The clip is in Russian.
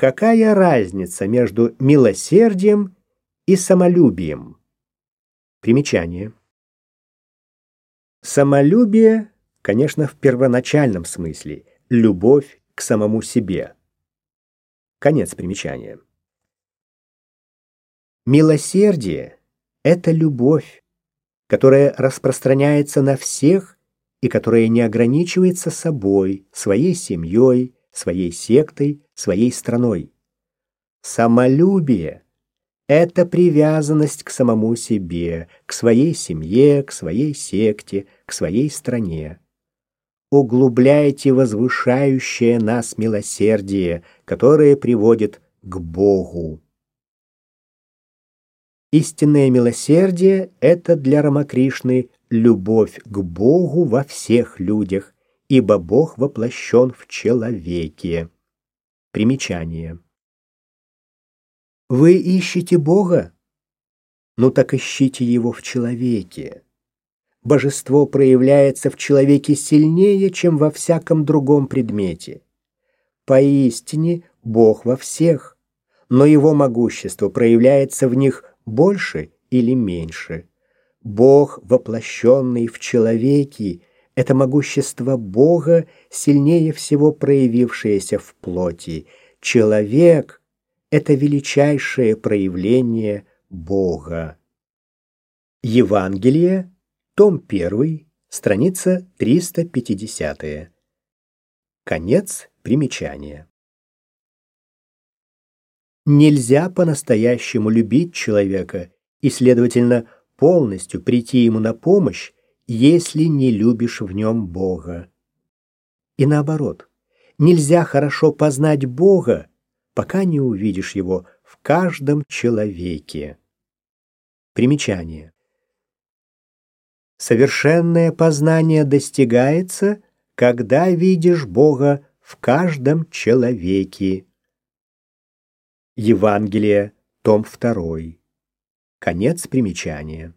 Какая разница между милосердием и самолюбием? Примечание. Самолюбие, конечно, в первоначальном смысле, любовь к самому себе. Конец примечания. Милосердие — это любовь, которая распространяется на всех и которая не ограничивается собой, своей семьей, своей сектой, своей страной. Самолюбие — это привязанность к самому себе, к своей семье, к своей секте, к своей стране. Углубляйте возвышающее нас милосердие, которое приводит к Богу. Истинное милосердие — это для Рамакришны любовь к Богу во всех людях, ибо Бог воплощен в человеке. Примечание. Вы ищете Бога? Ну так ищите Его в человеке. Божество проявляется в человеке сильнее, чем во всяком другом предмете. Поистине Бог во всех, но Его могущество проявляется в них больше или меньше. Бог, воплощенный в человеке, это могущество Бога, сильнее всего проявившееся в плоти. Человек — это величайшее проявление Бога. Евангелие, том 1, страница 350. Конец примечания. Нельзя по-настоящему любить человека и, следовательно, полностью прийти ему на помощь, если не любишь в нем Бога. И наоборот, нельзя хорошо познать Бога, пока не увидишь его в каждом человеке. Примечание. Совершенное познание достигается, когда видишь Бога в каждом человеке. Евангелие, том 2. Конец примечания.